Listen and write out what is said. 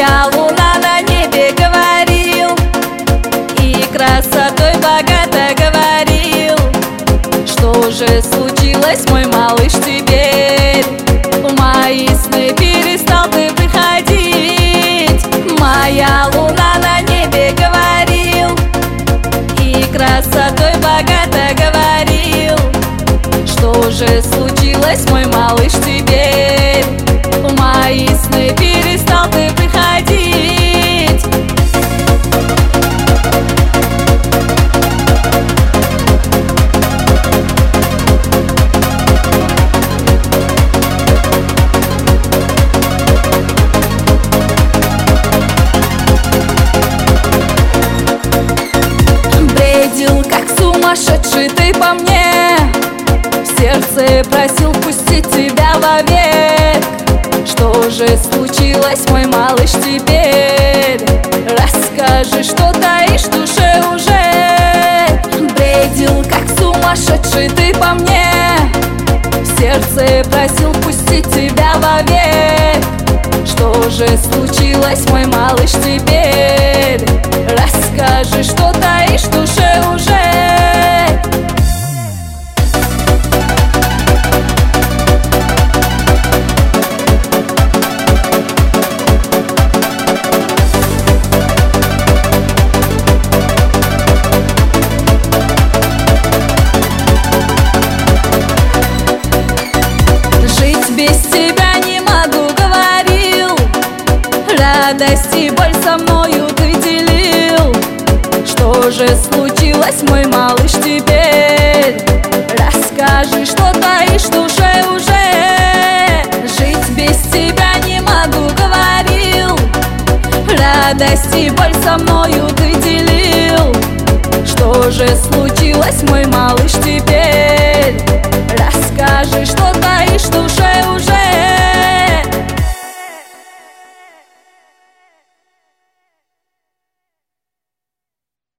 я луна на небе говорил И красотой богато говорил Что же случилось, мой малыш, теперь? В мои сны перестал ты приходить Моя луна на небе говорил И красотой богато говорил Что же случилось, мой малыш, теперь? Сумасшедший ты по мне. В сердце просил пустить тебя вовек. Что же случилось, мой малыш, теперь? Расскажи, что таишь в душе уже. Бредил, как сумасшедший ты по мне. В сердце просил пустить тебя вовек. Что же случилось, мой малыш, теперь? Расскажи, без тебя не могу, говорил. Радость и боль со мною ты делил. Что же случилось, мой малыш, теперь? Расскажи, что таишь в душе уже? Жить без тебя не могу, говорил. Радость и боль со мною ты делил. Что же